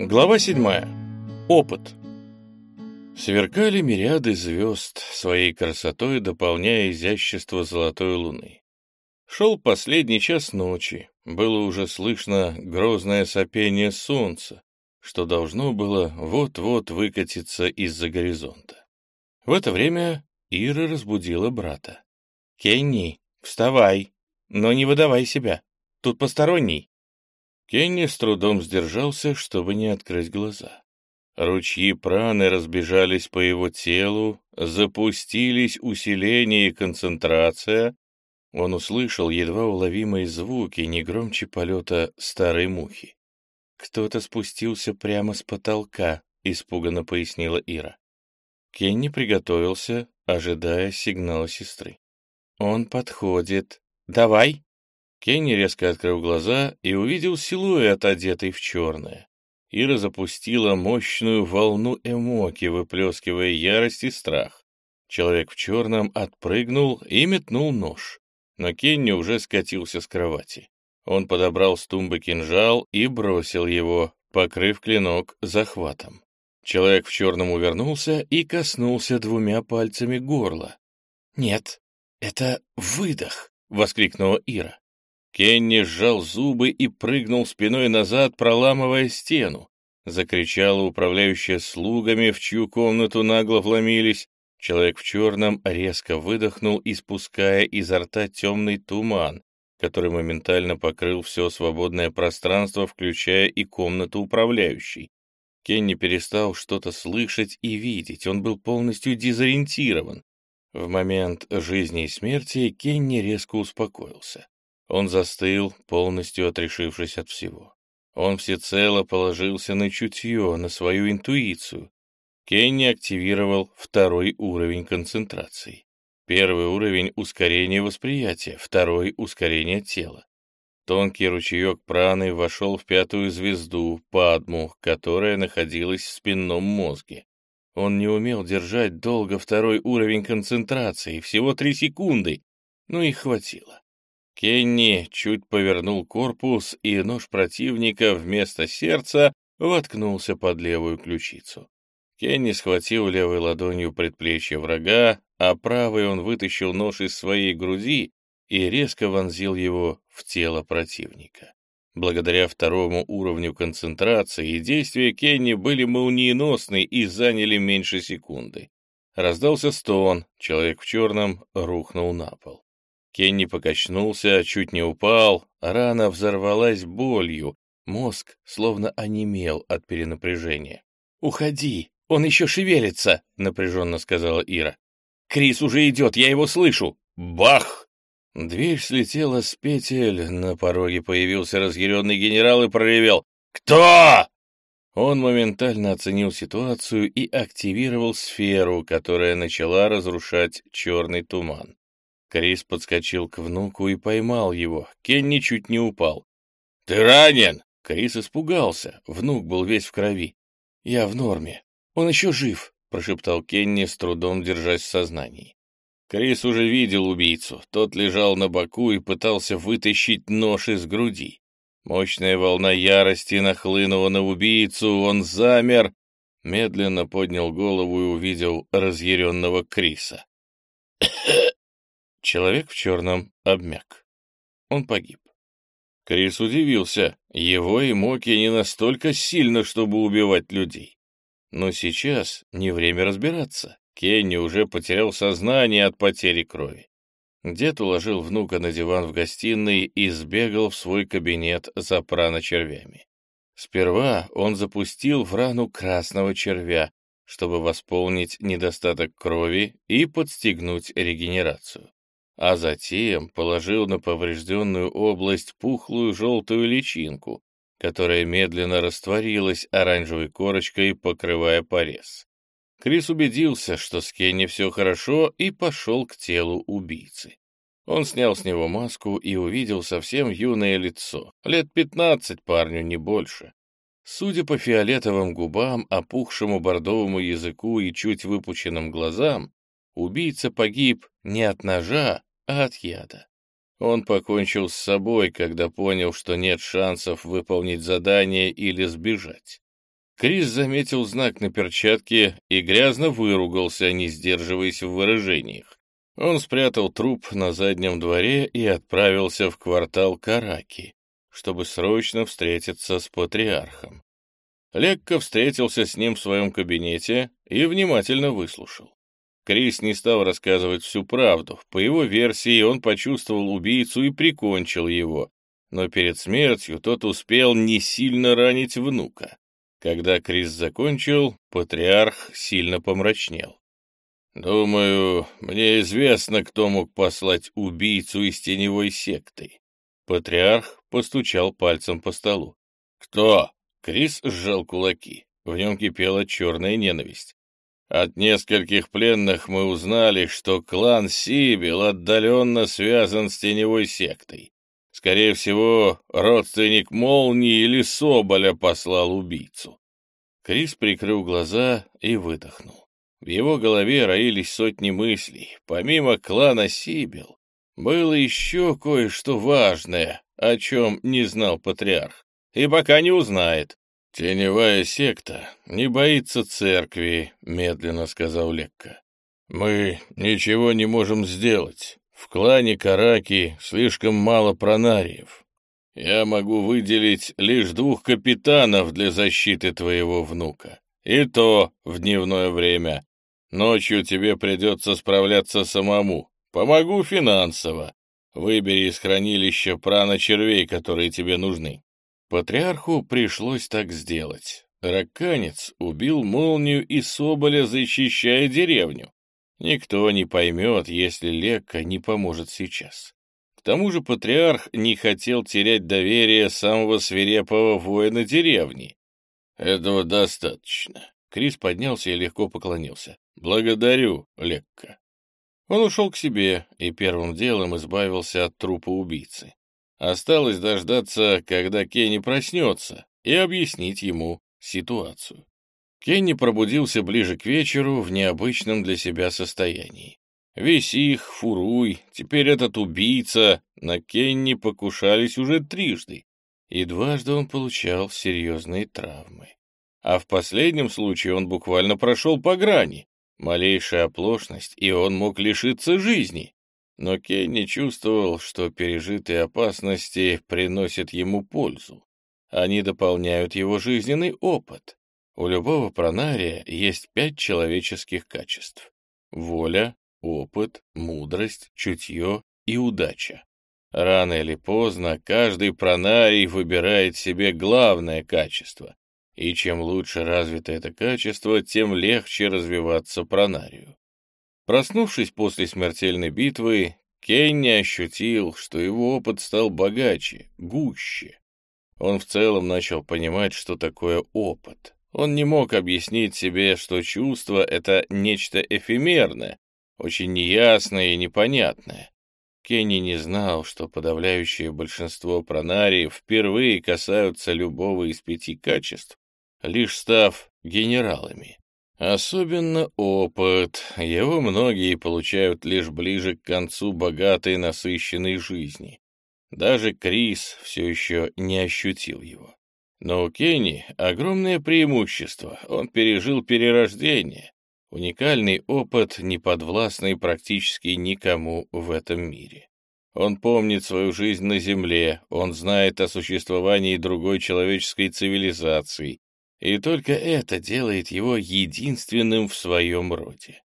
Глава 7. Опыт. Сверкали мириады звезд, своей красотой дополняя изящество золотой луны. Шел последний час ночи, было уже слышно грозное сопение солнца, что должно было вот-вот выкатиться из-за горизонта. В это время Ира разбудила брата. «Кенни, вставай, но не выдавай себя, тут посторонний». Кенни с трудом сдержался, чтобы не открыть глаза. Ручьи праны разбежались по его телу, запустились усиление и концентрация. Он услышал едва уловимые звуки, не громче полета старой мухи. «Кто-то спустился прямо с потолка», — испуганно пояснила Ира. Кенни приготовился, ожидая сигнала сестры. «Он подходит. Давай!» Кенни резко открыл глаза и увидел силуэт, одетый в черное. Ира запустила мощную волну эмоки, выплескивая ярость и страх. Человек в черном отпрыгнул и метнул нож. Но Кенни уже скатился с кровати. Он подобрал с тумбы кинжал и бросил его, покрыв клинок захватом. Человек в черном увернулся и коснулся двумя пальцами горла. «Нет, это выдох!» — воскликнула Ира. Кенни сжал зубы и прыгнул спиной назад, проламывая стену. Закричала управляющая слугами, в чью комнату нагло вломились. Человек в черном резко выдохнул, испуская изо рта темный туман, который моментально покрыл все свободное пространство, включая и комнату управляющей. Кенни перестал что-то слышать и видеть, он был полностью дезориентирован. В момент жизни и смерти Кенни резко успокоился. Он застыл, полностью отрешившись от всего. Он всецело положился на чутье, на свою интуицию. Кенни активировал второй уровень концентрации. Первый уровень — ускорения восприятия, второй — ускорение тела. Тонкий ручеек праны вошел в пятую звезду, Падму, которая находилась в спинном мозге. Он не умел держать долго второй уровень концентрации, всего три секунды, но их хватило. Кенни чуть повернул корпус, и нож противника вместо сердца воткнулся под левую ключицу. Кенни схватил левой ладонью предплечье врага, а правой он вытащил нож из своей груди и резко вонзил его в тело противника. Благодаря второму уровню концентрации действия Кенни были молниеносны и заняли меньше секунды. Раздался стон, человек в черном рухнул на пол. Кенни покачнулся, чуть не упал, рана взорвалась болью, мозг словно онемел от перенапряжения. «Уходи, он еще шевелится», — напряженно сказала Ира. «Крис уже идет, я его слышу! Бах!» Дверь слетела с петель, на пороге появился разъяренный генерал и проревел «Кто?». Он моментально оценил ситуацию и активировал сферу, которая начала разрушать черный туман. Крис подскочил к внуку и поймал его. Кенни чуть не упал. «Ты ранен!» Крис испугался. Внук был весь в крови. «Я в норме. Он еще жив», — прошептал Кенни, с трудом держась в сознании. Крис уже видел убийцу. Тот лежал на боку и пытался вытащить нож из груди. Мощная волна ярости нахлынула на убийцу, он замер, медленно поднял голову и увидел разъяренного Криса. Человек в черном обмяк. Он погиб. Крис удивился. Его и Моки не настолько сильно, чтобы убивать людей. Но сейчас не время разбираться. Кенни уже потерял сознание от потери крови. Дед уложил внука на диван в гостиной и сбегал в свой кабинет за праночервями. Сперва он запустил в рану красного червя, чтобы восполнить недостаток крови и подстегнуть регенерацию а затем положил на поврежденную область пухлую желтую личинку, которая медленно растворилась оранжевой корочкой, покрывая порез. Крис убедился, что с Кенни все хорошо, и пошел к телу убийцы. Он снял с него маску и увидел совсем юное лицо, лет пятнадцать парню, не больше. Судя по фиолетовым губам, опухшему бордовому языку и чуть выпученным глазам, убийца погиб не от ножа, от яда. Он покончил с собой, когда понял, что нет шансов выполнить задание или сбежать. Крис заметил знак на перчатке и грязно выругался, не сдерживаясь в выражениях. Он спрятал труп на заднем дворе и отправился в квартал Караки, чтобы срочно встретиться с патриархом. Лекко встретился с ним в своем кабинете и внимательно выслушал. Крис не стал рассказывать всю правду. По его версии, он почувствовал убийцу и прикончил его, но перед смертью тот успел не сильно ранить внука. Когда Крис закончил, патриарх сильно помрачнел. «Думаю, мне известно, кто мог послать убийцу из теневой секты». Патриарх постучал пальцем по столу. «Кто?» Крис сжал кулаки. В нем кипела черная ненависть. От нескольких пленных мы узнали, что клан Сибил отдаленно связан с теневой сектой. Скорее всего, родственник Молнии или Соболя послал убийцу. Крис прикрыл глаза и выдохнул. В его голове роились сотни мыслей. Помимо клана Сибил, было еще кое-что важное, о чем не знал патриарх. И пока не узнает. «Теневая секта не боится церкви», — медленно сказал Лекка. «Мы ничего не можем сделать. В клане Караки слишком мало пронариев. Я могу выделить лишь двух капитанов для защиты твоего внука. И то в дневное время. Ночью тебе придется справляться самому. Помогу финансово. Выбери из хранилища прана-червей, которые тебе нужны. Патриарху пришлось так сделать. Раканец убил молнию и Соболя, защищая деревню. Никто не поймет, если Лекка не поможет сейчас. К тому же патриарх не хотел терять доверие самого свирепого воина деревни. «Этого достаточно». Крис поднялся и легко поклонился. «Благодарю, Лекка». Он ушел к себе и первым делом избавился от трупа убийцы. Осталось дождаться, когда Кенни проснется, и объяснить ему ситуацию. Кенни пробудился ближе к вечеру в необычном для себя состоянии. Весь их, Фуруй, теперь этот убийца, на Кенни покушались уже трижды, и дважды он получал серьезные травмы. А в последнем случае он буквально прошел по грани. Малейшая оплошность, и он мог лишиться жизни. Но Кенни чувствовал, что пережитые опасности приносят ему пользу. Они дополняют его жизненный опыт. У любого пронария есть пять человеческих качеств. Воля, опыт, мудрость, чутье и удача. Рано или поздно каждый пронарий выбирает себе главное качество, и чем лучше развито это качество, тем легче развиваться пронарию. Проснувшись после смертельной битвы, Кенни ощутил, что его опыт стал богаче, гуще. Он в целом начал понимать, что такое опыт. Он не мог объяснить себе, что чувство — это нечто эфемерное, очень неясное и непонятное. Кенни не знал, что подавляющее большинство пронариев впервые касаются любого из пяти качеств, лишь став генералами. Особенно опыт. Его многие получают лишь ближе к концу богатой насыщенной жизни. Даже Крис все еще не ощутил его. Но у Кенни огромное преимущество. Он пережил перерождение. Уникальный опыт, не подвластный практически никому в этом мире. Он помнит свою жизнь на Земле, он знает о существовании другой человеческой цивилизации, и только это делает его единственным в своем роде.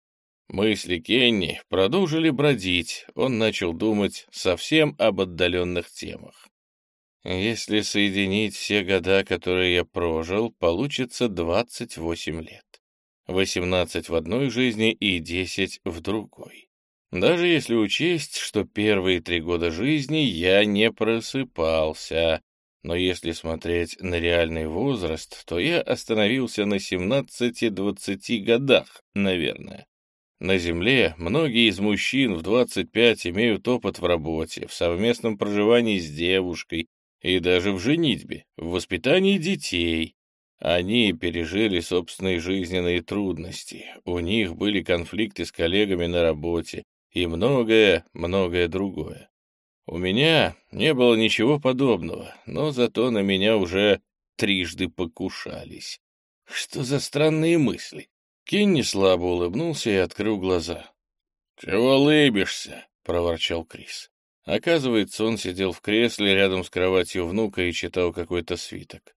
Мысли Кенни продолжили бродить, он начал думать совсем об отдаленных темах. Если соединить все года, которые я прожил, получится 28 лет. 18 в одной жизни и 10 в другой. Даже если учесть, что первые три года жизни я не просыпался, но если смотреть на реальный возраст, то я остановился на 17-20 годах, наверное. На Земле многие из мужчин в 25 имеют опыт в работе, в совместном проживании с девушкой, и даже в женитьбе, в воспитании детей. Они пережили собственные жизненные трудности, у них были конфликты с коллегами на работе и многое, многое другое. У меня не было ничего подобного, но зато на меня уже трижды покушались. Что за странные мысли? Кенни слабо улыбнулся и открыл глаза. «Чего лыбишься?» — проворчал Крис. Оказывается, он сидел в кресле рядом с кроватью внука и читал какой-то свиток.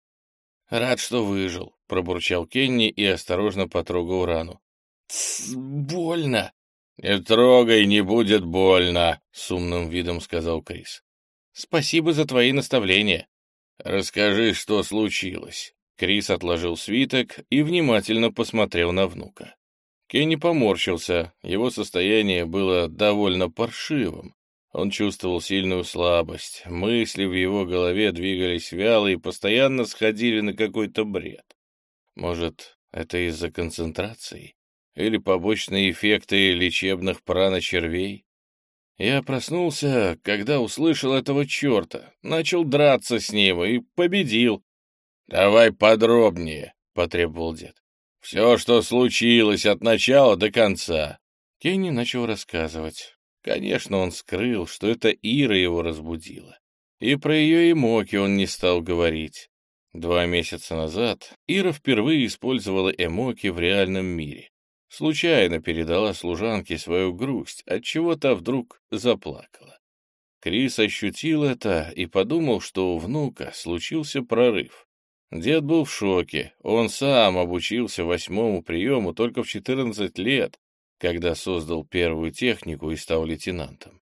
«Рад, что выжил», — пробурчал Кенни и осторожно потрогал рану. «Тсс, больно!» «Не трогай, не будет больно», — с умным видом сказал Крис. «Спасибо за твои наставления». «Расскажи, что случилось». Крис отложил свиток и внимательно посмотрел на внука. Кенни поморщился, его состояние было довольно паршивым. Он чувствовал сильную слабость, мысли в его голове двигались вяло и постоянно сходили на какой-то бред. Может, это из-за концентрации? Или побочные эффекты лечебных праночервей? Я проснулся, когда услышал этого черта, начал драться с ним и победил. — Давай подробнее, — потребовал дед. — Все, что случилось от начала до конца. Кенни начал рассказывать. Конечно, он скрыл, что это Ира его разбудила. И про ее эмоки он не стал говорить. Два месяца назад Ира впервые использовала эмоки в реальном мире. Случайно передала служанке свою грусть, отчего та вдруг заплакала. Крис ощутил это и подумал, что у внука случился прорыв. Дед был в шоке, он сам обучился восьмому приему только в 14 лет когда создал первую технику и стал лейтенантом.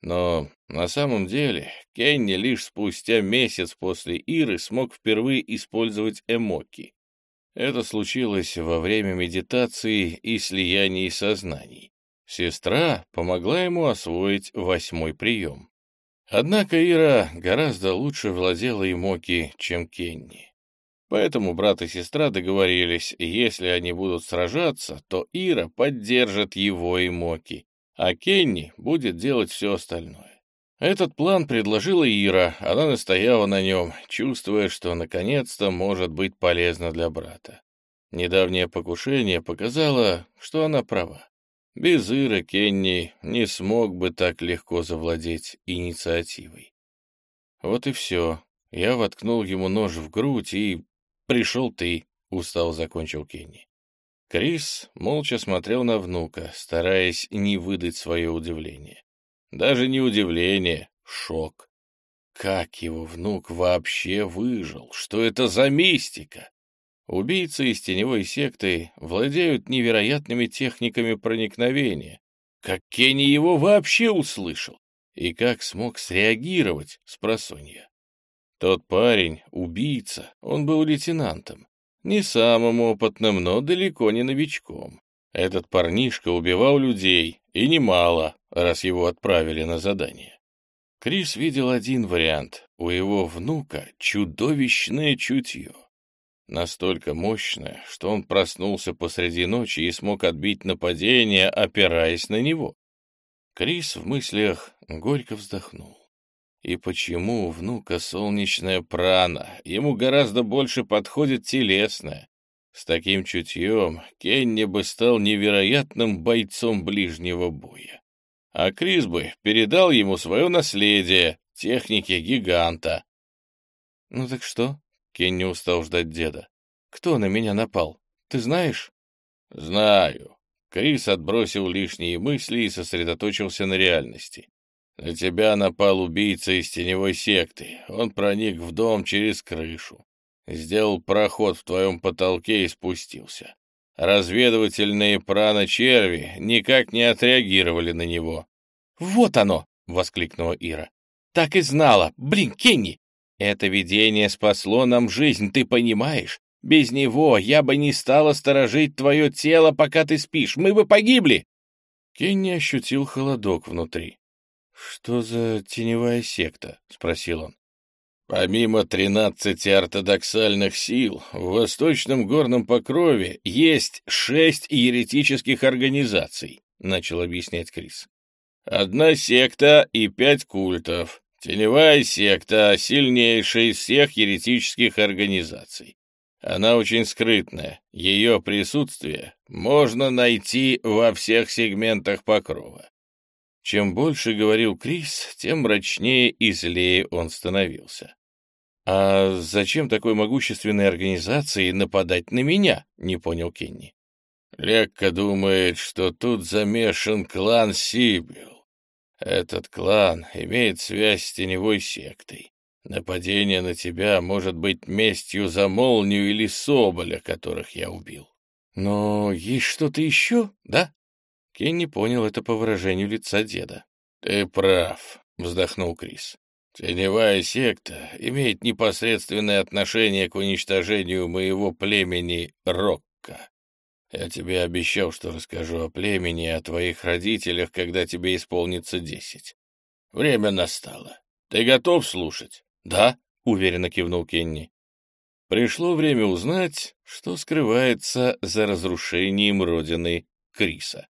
Но на самом деле Кенни лишь спустя месяц после Иры смог впервые использовать эмоки. Это случилось во время медитации и слияния сознаний. Сестра помогла ему освоить восьмой прием. Однако Ира гораздо лучше владела эмоки, чем Кенни. Поэтому брат и сестра договорились, если они будут сражаться, то Ира поддержит его и Моки, а Кенни будет делать все остальное. Этот план предложила Ира, она настояла на нем, чувствуя, что наконец-то может быть полезно для брата. Недавнее покушение показало, что она права. Без Иры Кенни не смог бы так легко завладеть инициативой. Вот и все. Я воткнул ему нож в грудь и «Пришел ты», — устал закончил Кенни. Крис молча смотрел на внука, стараясь не выдать свое удивление. Даже не удивление, шок. Как его внук вообще выжил? Что это за мистика? Убийцы из теневой секты владеют невероятными техниками проникновения. Как Кенни его вообще услышал? И как смог среагировать с просонья? Тот парень — убийца, он был лейтенантом. Не самым опытным, но далеко не новичком. Этот парнишка убивал людей, и немало, раз его отправили на задание. Крис видел один вариант. У его внука чудовищное чутье. Настолько мощное, что он проснулся посреди ночи и смог отбить нападение, опираясь на него. Крис в мыслях горько вздохнул. И почему у внука солнечная прана? Ему гораздо больше подходит телесная. С таким чутьем Кенни бы стал невероятным бойцом ближнего боя. А Крис бы передал ему свое наследие, техники гиганта. «Ну так что?» — Кенни устал ждать деда. «Кто на меня напал? Ты знаешь?» «Знаю». Крис отбросил лишние мысли и сосредоточился на реальности. На тебя напал убийца из теневой секты. Он проник в дом через крышу. Сделал проход в твоем потолке и спустился. Разведывательные прана-черви никак не отреагировали на него. «Вот оно!» — воскликнула Ира. «Так и знала! Блин, Кенни! Это видение спасло нам жизнь, ты понимаешь? Без него я бы не стала сторожить твое тело, пока ты спишь. Мы бы погибли!» Кенни ощутил холодок внутри. «Что за теневая секта?» — спросил он. Помимо тринадцати ортодоксальных сил, в Восточном горном покрове есть шесть еретических организаций, — начал объяснять Крис. Одна секта и пять культов. Теневая секта — сильнейшая из всех еретических организаций. Она очень скрытная. Ее присутствие можно найти во всех сегментах покрова. Чем больше говорил Крис, тем мрачнее и злее он становился. «А зачем такой могущественной организации нападать на меня?» — не понял Кенни. Лекка думает, что тут замешан клан Сибил. Этот клан имеет связь с теневой сектой. Нападение на тебя может быть местью за молнию или соболя, которых я убил. Но есть что-то еще, да? Кенни понял это по выражению лица деда. Ты прав, вздохнул Крис. Теневая секта имеет непосредственное отношение к уничтожению моего племени Рокка. Я тебе обещал, что расскажу о племени и о твоих родителях, когда тебе исполнится десять. Время настало. Ты готов слушать? Да, уверенно кивнул Кенни. Пришло время узнать, что скрывается за разрушением родины Криса.